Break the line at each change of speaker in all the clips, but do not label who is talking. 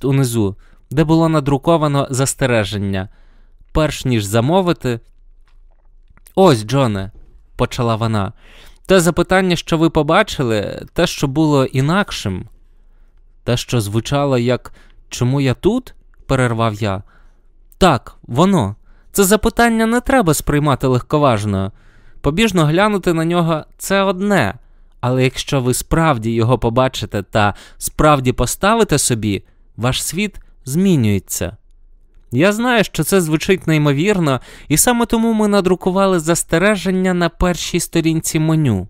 текст унизу, де було надруковано застереження. Перш ніж замовити. Ось, Джоне, почала вона. Те запитання, що ви побачили, те, що було інакшим, те, що звучало як чому я тут? перервав я. Так, воно. Це запитання не треба сприймати легковажно. Побіжно глянути на нього це одне, але якщо ви справді його побачите та справді поставите собі, ваш світ змінюється. Я знаю, що це звучить неймовірно, і саме тому ми надрукували застереження на першій сторінці меню.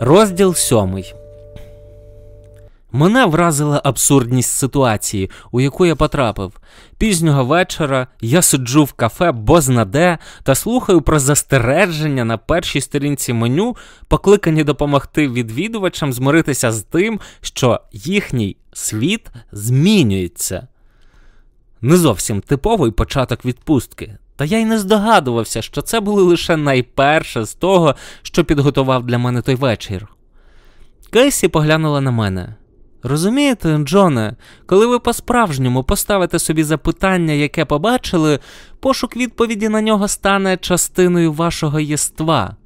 Розділ сьомий. Мене вразила абсурдність ситуації, у яку я потрапив. Пізнього вечора я сиджу в кафе Бознаде та слухаю про застереження на першій сторінці меню, покликані допомогти відвідувачам змиритися з тим, що їхній світ змінюється. Не зовсім типовий початок відпустки. Та я й не здогадувався, що це було лише найперше з того, що підготував для мене той вечір. Кейсі поглянула на мене. Розумієте, Джоне, коли ви по-справжньому поставите собі запитання, яке побачили, пошук відповіді на нього стане частиною вашого єства.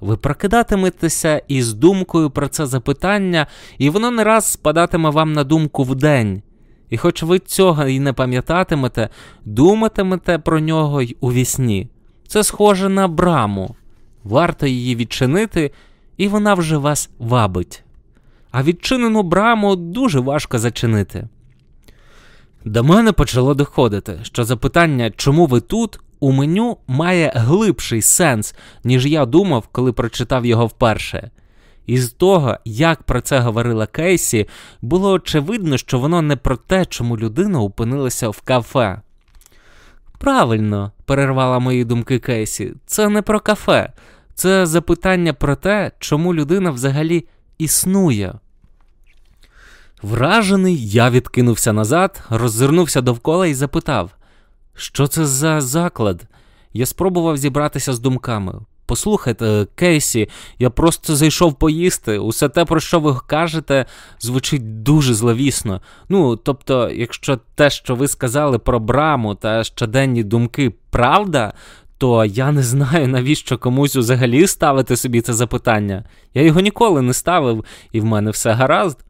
Ви прокидатиметеся із думкою про це запитання, і воно не раз спадатиме вам на думку вдень. І хоч ви цього і не пам'ятатимете, думатимете про нього й у вісні. Це схоже на браму. Варто її відчинити, і вона вже вас вабить а відчинену браму дуже важко зачинити. До мене почало доходити, що запитання, чому ви тут, у меню має глибший сенс, ніж я думав, коли прочитав його вперше. Із того, як про це говорила Кейсі, було очевидно, що воно не про те, чому людина опинилася в кафе. Правильно, перервала мої думки Кейсі, це не про кафе, це запитання про те, чому людина взагалі існує. Вражений, я відкинувся назад, роззирнувся довкола і запитав, що це за заклад? Я спробував зібратися з думками. Послухайте, Кейсі, я просто зайшов поїсти. Усе те, про що ви кажете, звучить дуже зловісно. Ну, тобто, якщо те, що ви сказали про браму та щоденні думки, правда, то я не знаю, навіщо комусь взагалі ставити собі це запитання. Я його ніколи не ставив, і в мене все гаразд.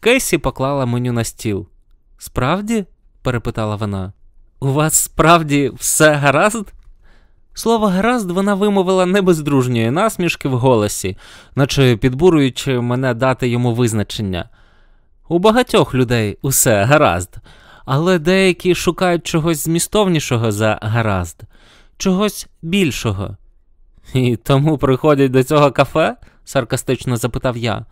Кейсі поклала меню на стіл. Справді? перепитала вона. У вас справді все гаразд? Слово гаразд вона вимовила не без дружньої насмішки в голосі, наче підбуруючи мене дати йому визначення. У багатьох людей усе гаразд, але деякі шукають чогось змістовнішого за гаразд, чогось більшого. І тому приходять до цього кафе? саркастично запитав я.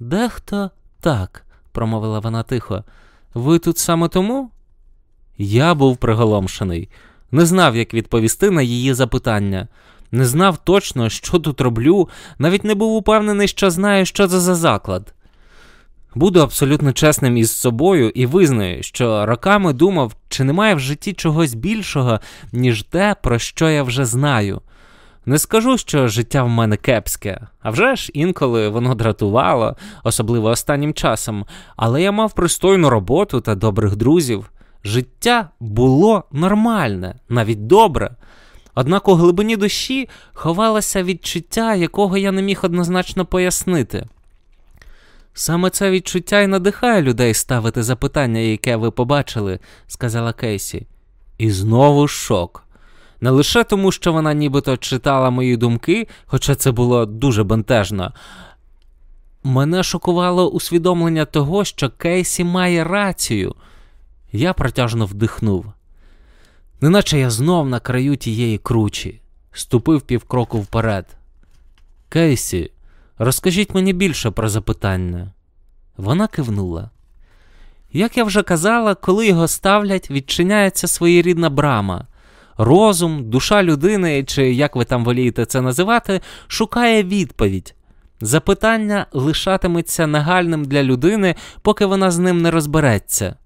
Дехто так, промовила вона тихо. Ви тут саме тому? Я був приголомшений, не знав, як відповісти на її запитання, не знав точно, що тут роблю, навіть не був упевнений, що знаю, що це за заклад. Буду абсолютно чесним із собою і визнаю, що роками думав, чи немає в житті чогось більшого, ніж те, про що я вже знаю. Не скажу, що життя в мене кепське, а вже ж інколи воно дратувало, особливо останнім часом, але я мав пристойну роботу та добрих друзів. Життя було нормальне, навіть добре. Однак у глибині душі ховалося відчуття, якого я не міг однозначно пояснити. Саме це відчуття і надихає людей ставити запитання, яке ви побачили, сказала Кейсі. І знову шок. Не лише тому, що вона нібито читала мої думки, хоча це було дуже бентежно. Мене шокувало усвідомлення того, що Кейсі має рацію. Я протяжно вдихнув. Неначе я знов на краю тієї кручі, ступив півкроку вперед. Кейсі, розкажіть мені більше про запитання. Вона кивнула. Як я вже казала, коли його ставлять, відчиняється своєрідна брама. Розум, душа людини, чи як ви там волієте це називати, шукає відповідь. Запитання лишатиметься нагальним для людини, поки вона з ним не розбереться.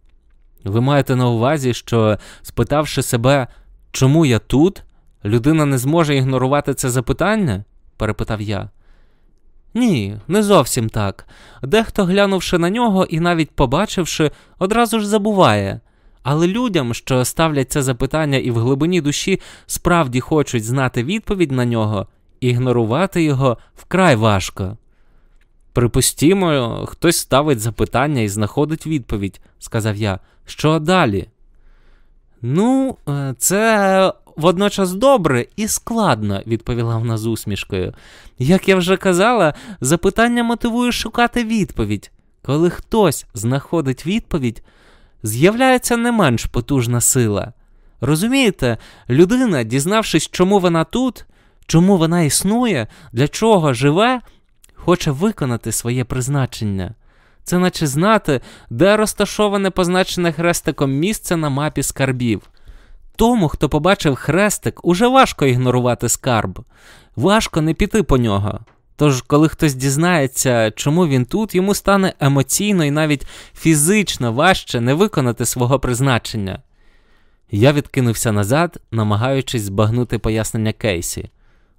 Ви маєте на увазі, що, спитавши себе, чому я тут, людина не зможе ігнорувати це запитання? перепитав я. Ні, не зовсім так. Дехто, глянувши на нього і навіть побачивши, одразу ж забуває. Але людям, що ставлять це запитання і в глибині душі справді хочуть знати відповідь на нього, ігнорувати його вкрай важко. Припустімо, хтось ставить запитання і знаходить відповідь, сказав я. Що далі? Ну, е, це водночас добре і складно, відповіла вона з усмішкою. Як я вже казала, запитання мотивує шукати відповідь. Коли хтось знаходить відповідь, з'являється не менш потужна сила. Розумієте, людина, дізнавшись, чому вона тут, чому вона існує, для чого живе, хоче виконати своє призначення. Це наче знати, де розташоване позначене хрестиком місце на мапі скарбів. Тому, хто побачив хрестик, уже важко ігнорувати скарб, важко не піти по нього. Тож, коли хтось дізнається, чому він тут, йому стане емоційно і навіть фізично важче не виконати свого призначення. Я відкинувся назад, намагаючись збагнути пояснення Кейсі.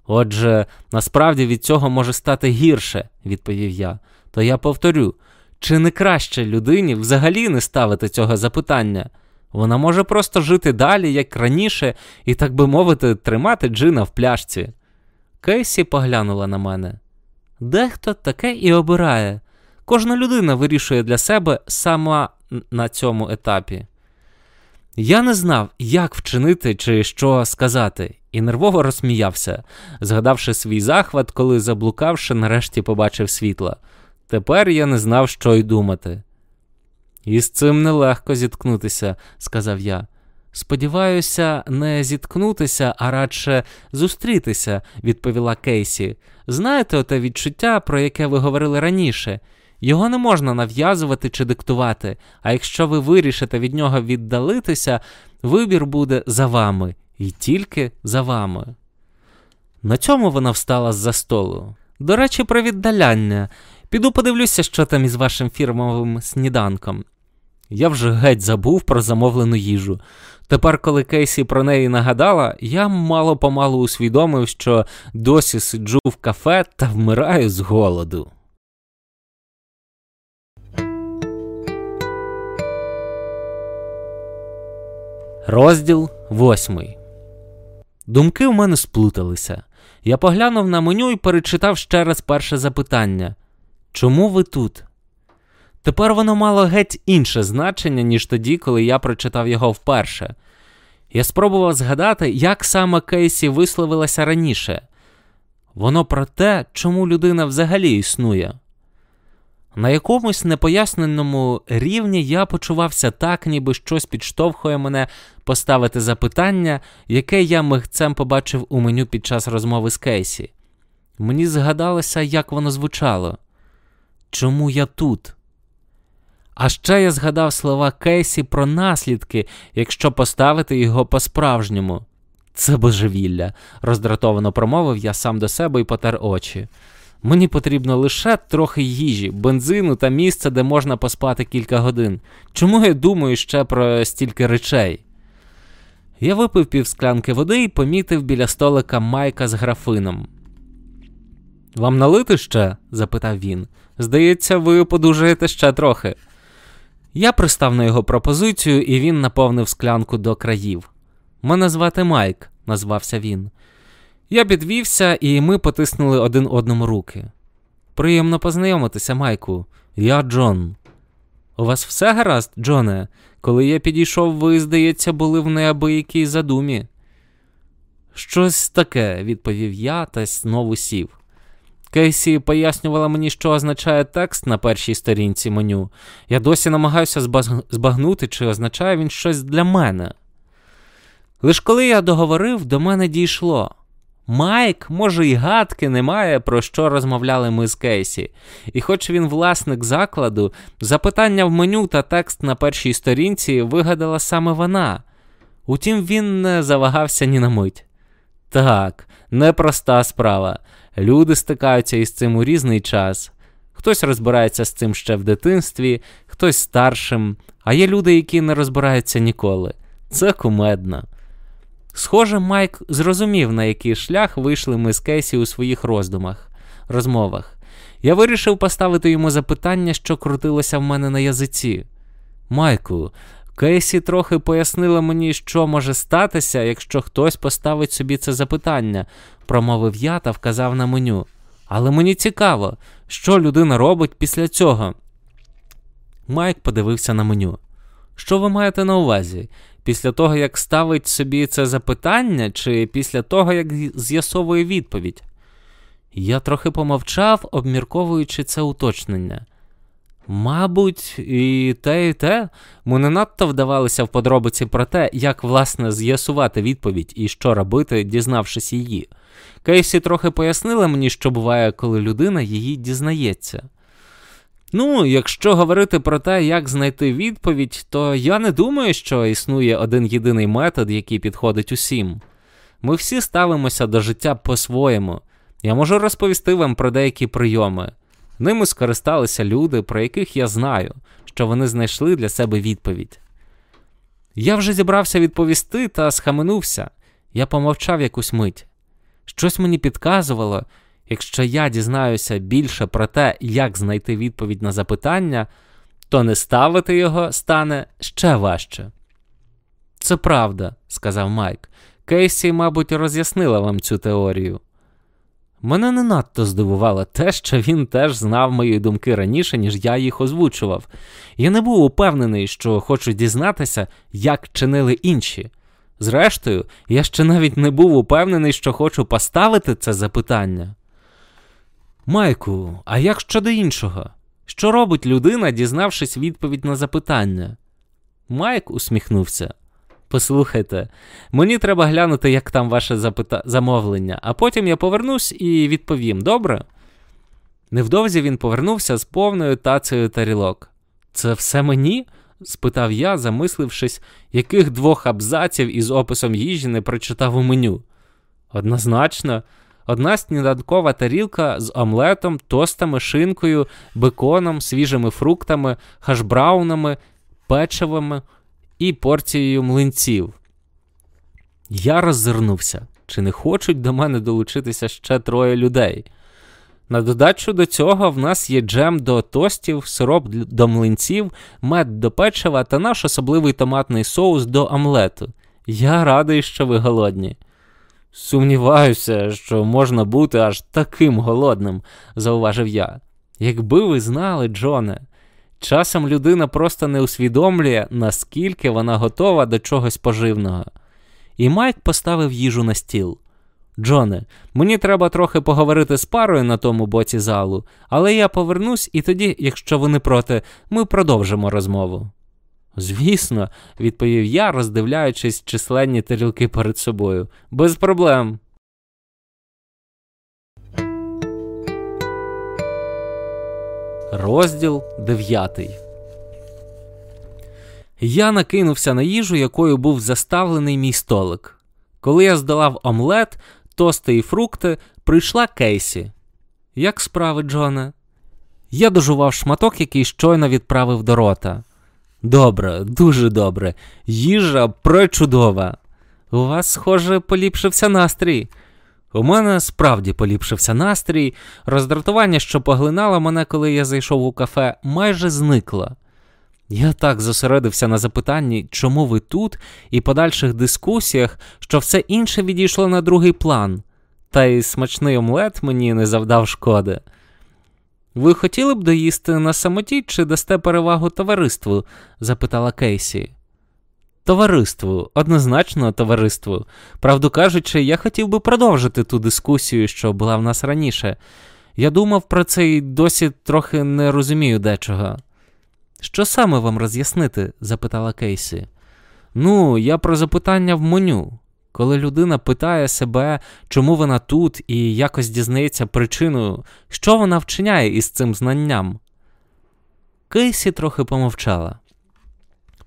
Отже, насправді від цього може стати гірше, відповів я. То я повторю, чи не краще людині взагалі не ставити цього запитання? Вона може просто жити далі, як раніше, і, так би мовити, тримати джина в пляшці. Кейсі поглянула на мене. Дехто таке і обирає. Кожна людина вирішує для себе сама на цьому етапі. Я не знав, як вчинити чи що сказати, і нервово розсміявся, згадавши свій захват, коли, заблукавши, нарешті побачив світло. Тепер я не знав, що й думати. І з цим нелегко зіткнутися, сказав я. Сподіваюся, не зіткнутися, а радше зустрітися, відповіла Кейсі. Знаєте оте відчуття, про яке ви говорили раніше? Його не можна нав'язувати чи диктувати, а якщо ви вирішите від нього віддалитися, вибір буде за вами і тільки за вами. На цьому вона встала з-за столу. До речі, про віддаляння. Піду подивлюся, що там із вашим фірмовим сніданком. Я вже геть забув про замовлену їжу. Тепер, коли Кейсі про неї нагадала, я мало помалу усвідомив, що досі сиджу в кафе та вмираю з голоду. Розділ восьмий. Думки в мене сплуталися. Я поглянув на меню і перечитав ще раз перше запитання Чому ви тут? Тепер воно мало геть інше значення, ніж тоді, коли я прочитав його вперше. Я спробував згадати, як саме Кейсі висловилася раніше. Воно про те, чому людина взагалі існує. На якомусь непоясненому рівні я почувався так, ніби щось підштовхує мене поставити запитання, яке я мигцем побачив у меню під час розмови з Кейсі. Мені згадалося, як воно звучало. Чому я тут? А ще я згадав слова Кейсі про наслідки, якщо поставити його по-справжньому. Це божевілля, роздратовано промовив я сам до себе і потер очі. Мені потрібно лише трохи їжі, бензину та місце, де можна поспати кілька годин. Чому я думаю ще про стільки речей? Я випив півсклянки води і помітив біля столика майка з графином. Вам налити ще? запитав він. Здається, ви подужаєте ще трохи. Я пристав на його пропозицію, і він наповнив склянку до країв. Мене звати Майк, назвався він. Я підвівся, і ми потиснули один одному руки. Приємно познайомитися, Майку. Я Джон. У вас все гаразд, Джоне? Коли я підійшов, ви, здається, були в неабиякій задумі. Щось таке, відповів я та знову сів. Кейсі пояснювала мені, що означає текст на першій сторінці меню. Я досі намагаюся збагнути, чи означає він щось для мене. Лиш коли я договорив, до мене дійшло. Майк, може, і гадки немає, про що розмовляли ми з Кейсі, і хоч він власник закладу, запитання в меню та текст на першій сторінці вигадала саме вона. Утім, він не завагався ні на мить. Так, непроста справа. Люди стикаються із цим у різний час. Хтось розбирається з цим ще в дитинстві, хтось старшим, а є люди, які не розбираються ніколи. Це кумедно. Схоже, Майк зрозумів, на який шлях вийшли ми з Кейсі у своїх роздумах, розмовах. Я вирішив поставити йому запитання, що крутилося в мене на язиці. Майку, Кейсі трохи пояснила мені, що може статися, якщо хтось поставить собі це запитання, промовив я та вказав на меню. Але мені цікаво, що людина робить після цього. Майк подивився на меню. Що ви маєте на увазі? Після того, як ставить собі це запитання, чи після того, як з'ясовує відповідь? Я трохи помовчав, обмірковуючи це уточнення. Мабуть, і те, і те, ми не надто вдавалися в подробиці про те, як власне з'ясувати відповідь і що робити, дізнавшись її. Кейсі трохи пояснила мені, що буває, коли людина її дізнається. Ну, якщо говорити про те, як знайти відповідь, то я не думаю, що існує один єдиний метод, який підходить усім. Ми всі ставимося до життя по-своєму. Я можу розповісти вам про деякі прийоми. Ними скористалися люди, про яких я знаю, що вони знайшли для себе відповідь. Я вже зібрався відповісти та схаменувся. Я помовчав якусь мить. Щось мені підказувало, якщо я дізнаюся більше про те, як знайти відповідь на запитання, то не ставити його стане ще важче. Це правда, сказав Майк. Кейсі, мабуть, роз'яснила вам цю теорію. Мене не надто здивувало те, що він теж знав мої думки раніше, ніж я їх озвучував. Я не був упевнений, що хочу дізнатися, як чинили інші. Зрештою, я ще навіть не був упевнений, що хочу поставити це запитання. Майку, а як щодо іншого? Що робить людина, дізнавшись відповідь на запитання? Майк усміхнувся. Послухайте, мені треба глянути, як там ваше запита... замовлення, а потім я повернусь і відповім, добре? Невдовзі він повернувся з повною тацею тарілок. Це все мені? спитав я, замислившись, яких двох абзаців із описом їжі не прочитав у меню. Однозначно, одна сніданкова тарілка з омлетом, тостами, шинкою, беконом, свіжими фруктами, хашбраунами, печивами і порцією млинців. Я роззирнувся, чи не хочуть до мене долучитися ще троє людей. На додачу до цього в нас є джем до тостів, сироп до млинців, мед до печива та наш особливий томатний соус до омлету. Я радий, що ви голодні. Сумніваюся, що можна бути аж таким голодним, зауважив я. Якби ви знали, Джоне, часом людина просто не усвідомлює, наскільки вона готова до чогось поживного. І Майк поставив їжу на стіл. Джоне, мені треба трохи поговорити з парою на тому боці залу, але я повернусь, і тоді, якщо ви не проти, ми продовжимо розмову. Звісно, відповів я, роздивляючись численні тарілки перед собою. Без проблем. Розділ дев'ятий. Я накинувся на їжу, якою був заставлений мій столик. Коли я здолав омлет, тости і фрукти, прийшла Кейсі. Як справи, Джоне? Я дожував шматок, який щойно відправив до рота. Добре, дуже добре. Їжа пречудова. У вас, схоже, поліпшився настрій. У мене справді поліпшився настрій. Роздратування, що поглинало мене, коли я зайшов у кафе, майже зникло. Я так зосередився на запитанні, чому ви тут, і подальших дискусіях, що все інше відійшло на другий план, та й смачний омлет мені не завдав шкоди. Ви хотіли б доїсти на самоті чи дасте перевагу товариству? запитала Кейсі. Товариству, однозначно товариству. Правду кажучи, я хотів би продовжити ту дискусію, що була в нас раніше. Я думав про це і досі трохи не розумію дечого. Що саме вам роз'яснити? запитала Кейсі. Ну, я про запитання в меню. Коли людина питає себе, чому вона тут, і якось дізнається причиною, що вона вчиняє із цим знанням. Кейсі трохи помовчала.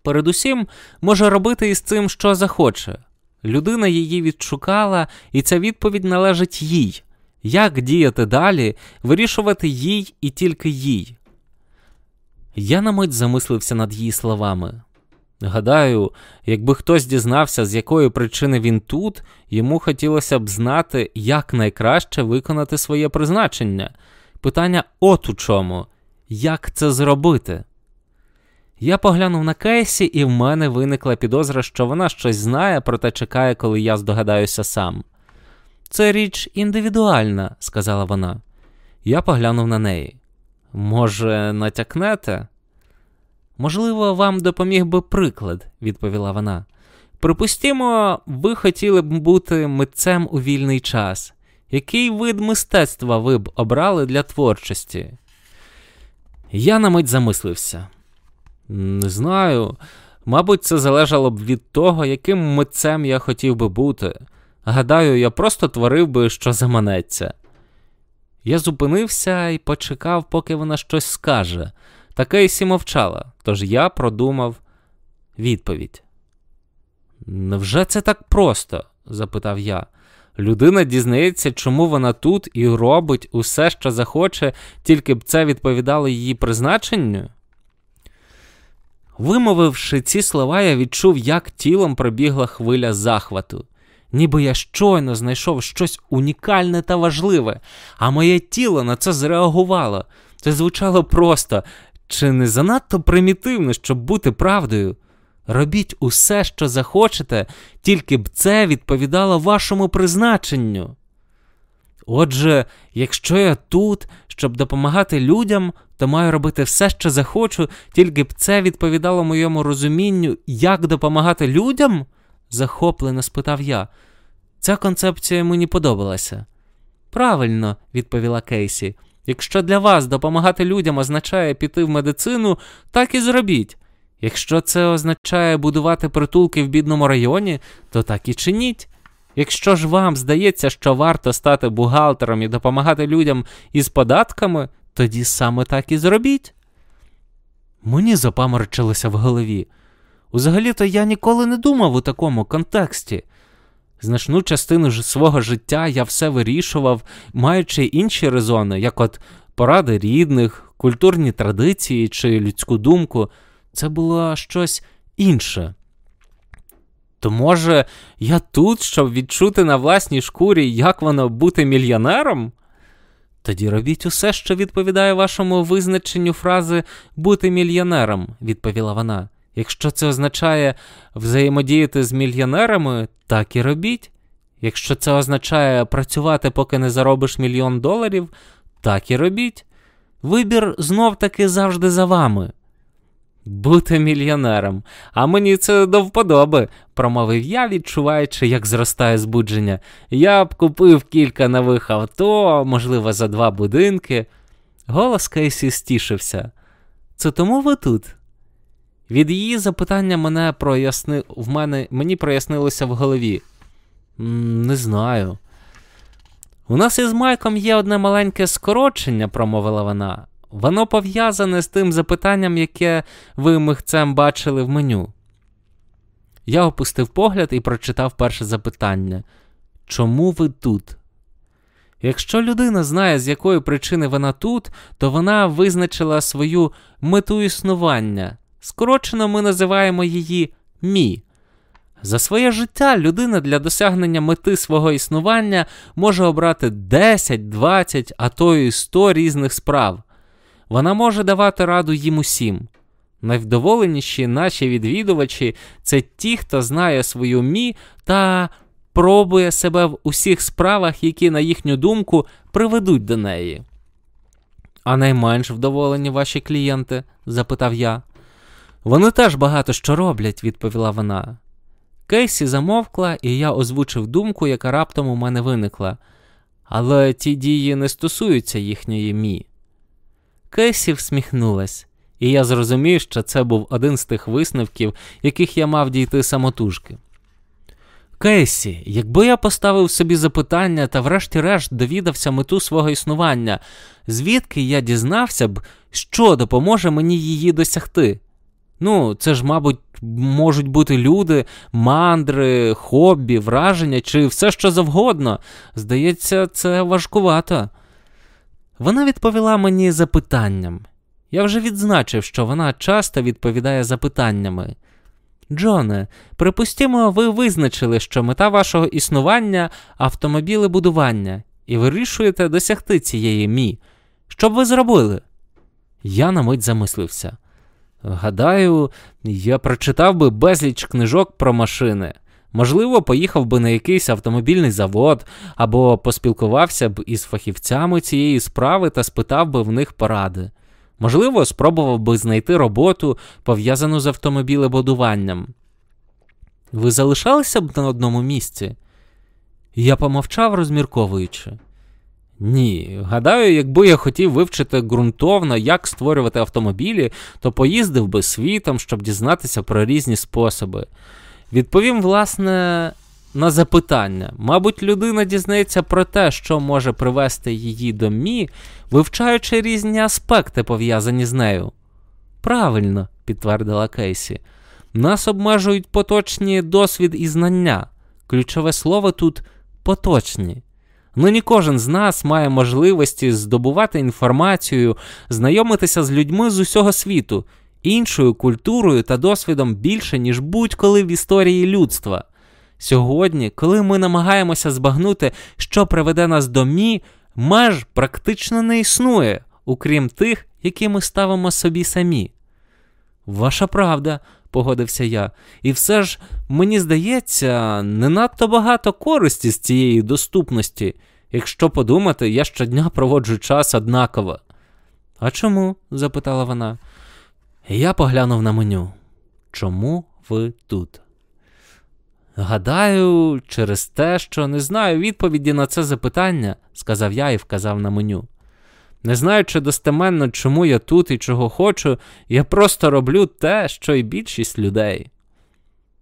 Передусім, може робити із цим, що захоче. Людина її відшукала, і ця відповідь належить їй. Як діяти далі, вирішувати їй і тільки їй. Я на мить замислився над її словами. Гадаю, якби хтось дізнався, з якої причини він тут, йому хотілося б знати, як найкраще виконати своє призначення, Питання от у чому. Як це зробити? Я поглянув на Кейсі, і в мене виникла підозра, що вона щось знає, проте чекає, коли я здогадаюся сам. Це річ індивідуальна, сказала вона. Я поглянув на неї. Може, натякнете? Можливо, вам допоміг би приклад, відповіла вона. Припустімо, ви хотіли б бути митцем у вільний час. Який вид мистецтва ви б обрали для творчості? Я на мить замислився. Не знаю. Мабуть, це залежало б від того, яким митцем я хотів би бути. Гадаю, я просто творив би, що заманеться. Я зупинився і почекав, поки вона щось скаже. Та Кейсі мовчала, тож я продумав відповідь. Невже це так просто? запитав я. Людина дізнається, чому вона тут і робить усе, що захоче, тільки б це відповідало її призначенню? Вимовивши ці слова, я відчув, як тілом пробігла хвиля захвату. Ніби я щойно знайшов щось унікальне та важливе, а моє тіло на це зреагувало. Це звучало просто чи не занадто примітивно, щоб бути правдою? Робіть усе, що захочете, тільки б це відповідало вашому призначенню. Отже, якщо я тут, щоб допомагати людям, то маю робити все, що захочу, тільки б це відповідало моєму розумінню, як допомагати людям? захоплено спитав я. Ця концепція мені подобалася. Правильно, відповіла Кейсі. Якщо для вас допомагати людям означає піти в медицину, так і зробіть. Якщо це означає будувати притулки в бідному районі, то так і чиніть. Якщо ж вам здається, що варто стати бухгалтером і допомагати людям із податками, тоді саме так і зробіть. Мені запаморочилося в голові. Узагалі-то я ніколи не думав у такому контексті. Значну частину свого життя я все вирішував, маючи інші резони, як от поради рідних, культурні традиції чи людську думку, це було щось інше. То, може, я тут, щоб відчути на власній шкурі, як воно бути мільйонером? Тоді робіть усе, що відповідає вашому визначенню фрази бути мільйонером, відповіла вона. Якщо це означає взаємодіяти з мільйонерами, так і робіть. Якщо це означає працювати, поки не заробиш мільйон доларів, так і робіть. Вибір знов таки завжди за вами. Бути мільйонером, а мені це до вподоби, промовив я, відчуваючи, як зростає збудження. Я б купив кілька нових авто, можливо, за два будинки. Голос Кейсі стішився. Це тому ви тут? Від її запитання мене проясни... в мене... мені прояснилося в голові. Не знаю. У нас із Майком є одне маленьке скорочення, промовила вона. Воно пов'язане з тим запитанням, яке ви михцем бачили в меню. Я опустив погляд і прочитав перше запитання Чому ви тут? Якщо людина знає, з якої причини вона тут, то вона визначила свою мету існування. Скорочено ми називаємо її мі. За своє життя людина для досягнення мети свого існування може обрати 10, 20, а то й 100 різних справ. Вона може давати раду їм усім. Найвдоволеніші наші відвідувачі це ті, хто знає свою мі та пробує себе в усіх справах, які, на їхню думку, приведуть до неї. А найменш вдоволені ваші клієнти? запитав я. Вони теж багато що роблять, відповіла вона. Кейсі замовкла, і я озвучив думку, яка раптом у мене виникла. Але ті дії не стосуються їхньої мі. Кейсі всміхнулась, і я зрозумів, що це був один з тих висновків, яких я мав дійти самотужки. Кейсі, якби я поставив собі запитання та, врешті-решт, довідався мету свого існування, звідки я дізнався б, що допоможе мені її досягти? Ну, це ж, мабуть, можуть бути люди, мандри, хобі, враження чи все що завгодно. Здається, це важкувато. Вона відповіла мені запитанням. Я вже відзначив, що вона часто відповідає запитаннями. Джоне, припустімо, ви визначили, що мета вашого існування автомобілебудування, і вирішуєте досягти цієї мі. Що б ви зробили? Я на мить замислився. Гадаю, я прочитав би безліч книжок про машини. Можливо, поїхав би на якийсь автомобільний завод або поспілкувався б із фахівцями цієї справи та спитав би в них поради. Можливо, спробував би знайти роботу, пов'язану з автомобілебудуванням. Ви залишалися б на одному місці? Я помовчав, розмірковуючи. Ні, гадаю, якби я хотів вивчити ґрунтовно, як створювати автомобілі, то поїздив би світом, щоб дізнатися про різні способи. Відповім, власне, на запитання. Мабуть, людина дізнається про те, що може привести її до мі, вивчаючи різні аспекти, пов'язані з нею. Правильно, підтвердила Кейсі. Нас обмежують поточні досвід і знання. Ключове слово тут поточні. Нині кожен з нас має можливості здобувати інформацію, знайомитися з людьми з усього світу, іншою культурою та досвідом більше, ніж будь-коли в історії людства. Сьогодні, коли ми намагаємося збагнути, що приведе нас до мі, меж практично не існує, окрім тих, які ми ставимо собі самі. Ваша правда, погодився я, і все ж, мені здається, не надто багато користі з цієї доступності. Якщо подумати, я щодня проводжу час однаково. А чому? запитала вона. Я поглянув на меню. Чому ви тут? Гадаю, через те, що не знаю відповіді на це запитання, сказав я і вказав на меню. Не знаючи достеменно, чому я тут і чого хочу, я просто роблю те, що й більшість людей.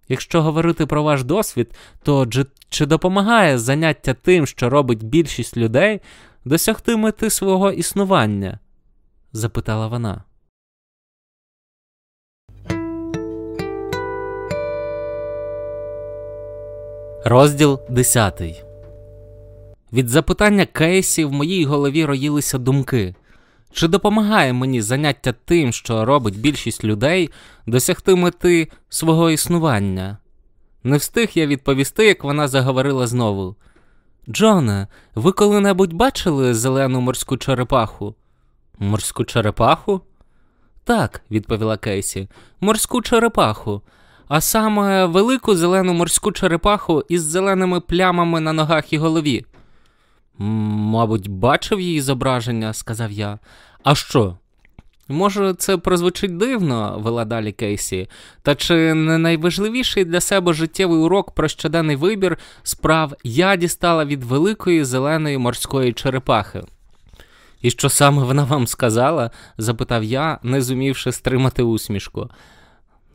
Якщо говорити про ваш досвід, то чи допомагає заняття тим, що робить більшість людей, досягти мети свого існування? запитала вона. Розділ 10 Від запитання Кейсі в моїй голові роїлися думки. Чи допомагає мені заняття тим, що робить більшість людей, досягти мети свого існування? Не встиг я відповісти, як вона заговорила знову. Джоне, ви коли-небудь бачили зелену морську черепаху? Морську черепаху? Так, відповіла Кейсі, морську черепаху а саме велику зелену морську черепаху із зеленими плямами на ногах і голові. Мабуть, бачив її зображення, сказав я. А що? Може, це прозвучить дивно, вела далі Кейсі, та чи не найважливіший для себе життєвий урок про щоденний вибір справ я дістала від великої зеленої морської черепахи? І що саме вона вам сказала? запитав я, не зумівши стримати усмішку.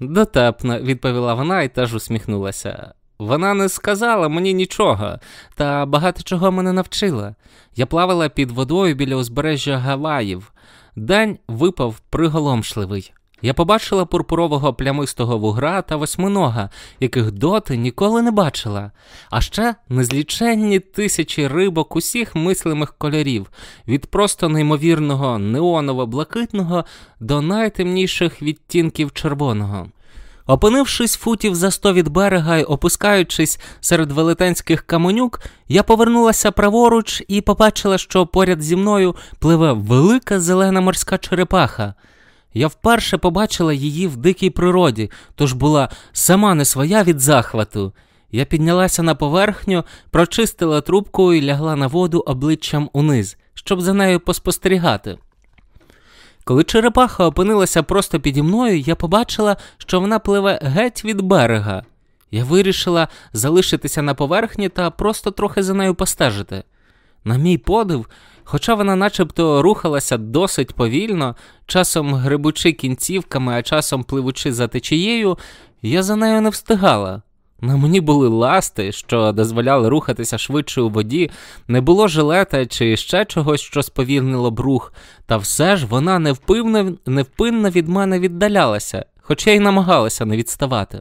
Дотепно, відповіла вона і теж усміхнулася. Вона не сказала мені нічого, та багато чого мене навчила. Я плавала під водою біля узбережжя Гаваїв. День випав приголомшливий. Я побачила пурпурового плямистого вугра та восьминога, яких доти ніколи не бачила, а ще незліченні тисячі рибок усіх мислимих кольорів, від просто неймовірного неоново-блакитного до найтемніших відтінків червоного. Опинившись футів за сто від берега й опускаючись серед велетенських каменюк, я повернулася праворуч і побачила, що поряд зі мною пливе велика зелена морська черепаха. Я вперше побачила її в дикій природі, тож була сама не своя від захвату. Я піднялася на поверхню, прочистила трубку і лягла на воду обличчям униз, щоб за нею поспостерігати. Коли черепаха опинилася просто піді мною, я побачила, що вона пливе геть від берега. Я вирішила залишитися на поверхні та просто трохи за нею постежити. На мій подив, Хоча вона начебто рухалася досить повільно, часом грибучи кінцівками, а часом пливучи за течією, я за нею не встигала. На мені були ласти, що дозволяли рухатися швидше у воді, не було жилета чи ще чогось, що сповільнило б рух, та все ж вона невпинно, невпинно від мене віддалялася, хоча й намагалася не відставати.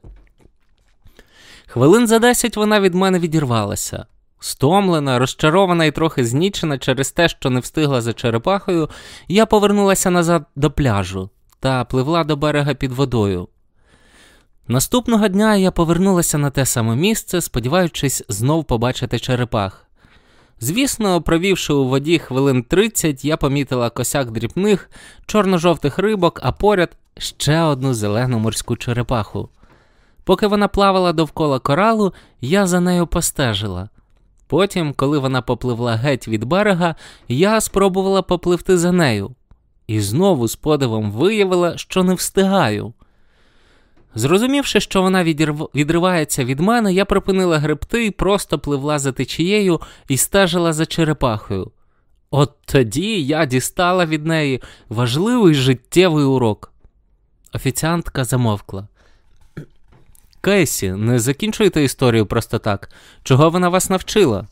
Хвилин за десять вона від мене відірвалася. Стомлена, розчарована і трохи знічена через те, що не встигла за черепахою, я повернулася назад до пляжу та пливла до берега під водою. Наступного дня я повернулася на те саме місце, сподіваючись знов побачити черепах. Звісно, провівши у воді хвилин 30, я помітила косяк дрібних, чорно-жовтих рибок, а поряд ще одну зелену морську черепаху. Поки вона плавала довкола коралу, я за нею постежила. Потім, коли вона попливла геть від берега, я спробувала попливти за нею, і знову з подивом виявила, що не встигаю. Зрозумівши, що вона відірв... відривається від мене, я припинила гребти і просто пливла за течією і стежила за черепахою. От тоді я дістала від неї важливий життєвий урок. Офіціантка замовкла. Кейсі, не закінчуйте історію просто так. Чого вона вас навчила?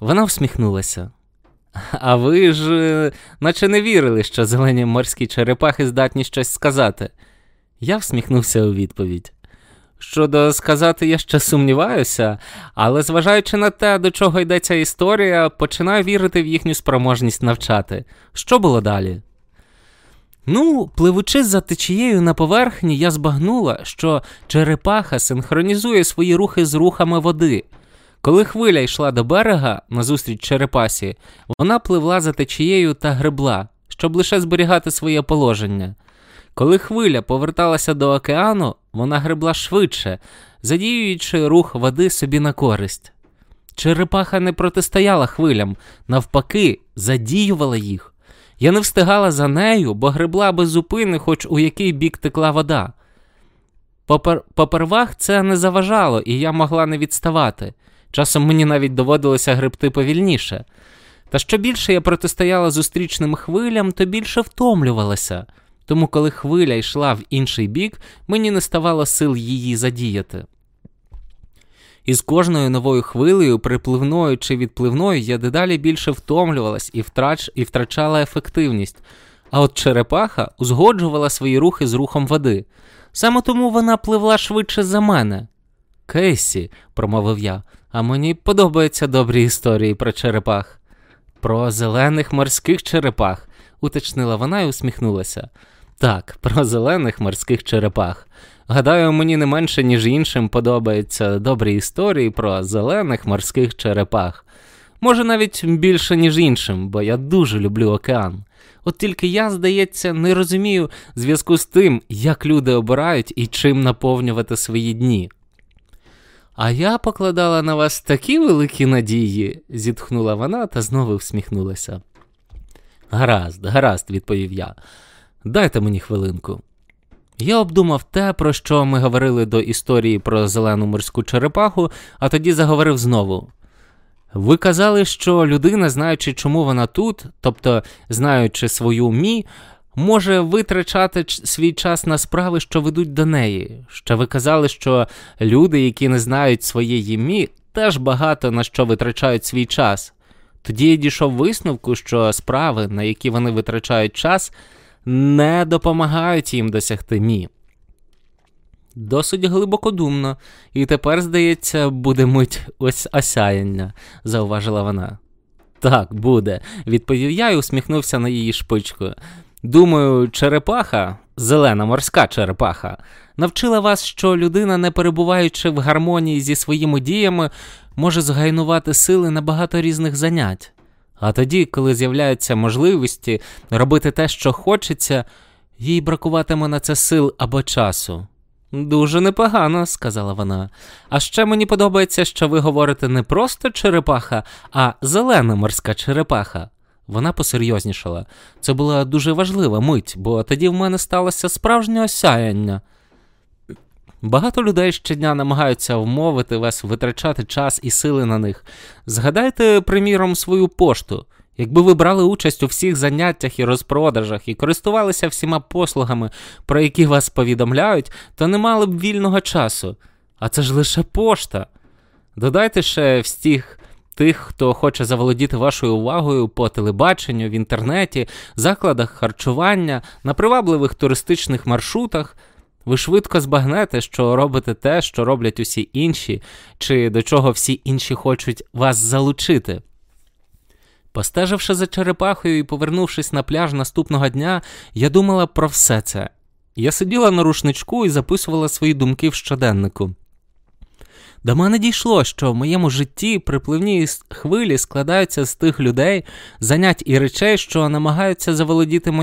Вона всміхнулася. А ви ж, е, наче не вірили, що зелені морські черепахи здатні щось сказати. Я всміхнувся у відповідь. Щодо сказати, я ще сумніваюся, але зважаючи на те, до чого йдеться історія, починаю вірити в їхню спроможність навчати. Що було далі? Ну, пливучи за течією на поверхні, я збагнула, що черепаха синхронізує свої рухи з рухами води. Коли хвиля йшла до берега назустріч черепасі, вона пливла за течією та гребла, щоб лише зберігати своє положення. Коли хвиля поверталася до океану, вона гребла швидше, задіюючи рух води собі на користь. Черепаха не протистояла хвилям, навпаки, задіювала їх. Я не встигала за нею, бо гребла без зупини, хоч у який бік текла вода. Попер... Попервах це не заважало, і я могла не відставати. Часом мені навіть доводилося гребти повільніше. Та що більше я протистояла зустрічним хвилям, то більше втомлювалася. Тому, коли хвиля йшла в інший бік, мені не ставало сил її задіяти. І з кожною новою хвилею, припливною чи відпливною, я дедалі більше втомлювалась і, втрач... і втрачала ефективність, а от черепаха узгоджувала свої рухи з рухом води. Саме тому вона пливла швидше за мене. Кейсі, промовив я, а мені подобаються добрі історії про черепах. Про зелених морських черепах, уточнила вона і усміхнулася. Так, про зелених морських черепах. Гадаю, мені не менше, ніж іншим подобаються добрі історії про зелених морських черепах. Може, навіть більше, ніж іншим, бо я дуже люблю океан. От тільки я, здається, не розумію зв'язку з тим, як люди обирають і чим наповнювати свої дні. А я покладала на вас такі великі надії, зітхнула вона та знову всміхнулася. Гаразд, гаразд, відповів я. Дайте мені хвилинку. Я обдумав те, про що ми говорили до історії про зелену морську черепаху, а тоді заговорив знову. Ви казали, що людина, знаючи, чому вона тут, тобто знаючи свою мі, може витрачати свій час на справи, що ведуть до неї. Що ви казали, що люди, які не знають своєї мі, теж багато на що витрачають свій час. Тоді я дійшов висновку, що справи, на які вони витрачають час, не допомагають їм досягти мі. Досить глибокодумно, і тепер, здається, буде мить ось осяяння, зауважила вона. Так, буде, відповів я і усміхнувся на її шпичку. Думаю, черепаха, зелена морська черепаха, навчила вас, що людина, не перебуваючи в гармонії зі своїми діями, може згайнувати сили на багато різних занять. А тоді, коли з'являються можливості робити те, що хочеться, їй бракуватиме на це сил або часу. Дуже непогано, сказала вона. А ще мені подобається, що ви говорите не просто черепаха, а зелена морська черепаха. Вона посерйознішала. Це була дуже важлива мить, бо тоді в мене сталося справжнє осяяння. Багато людей щодня намагаються вмовити вас витрачати час і сили на них. Згадайте, приміром, свою пошту. Якби ви брали участь у всіх заняттях і розпродажах і користувалися всіма послугами, про які вас повідомляють, то не мали б вільного часу. А це ж лише пошта. Додайте ще всіх тих, хто хоче заволодіти вашою увагою по телебаченню, в інтернеті, закладах харчування, на привабливих туристичних маршрутах. Ви швидко збагнете, що робите те, що роблять усі інші, чи до чого всі інші хочуть вас залучити. Постеживши за черепахою і повернувшись на пляж наступного дня, я думала про все це. Я сиділа на рушничку і записувала свої думки в щоденнику. До мене дійшло, що в моєму житті припливні хвилі складаються з тих людей, занять і речей, що намагаються заволодіти моїм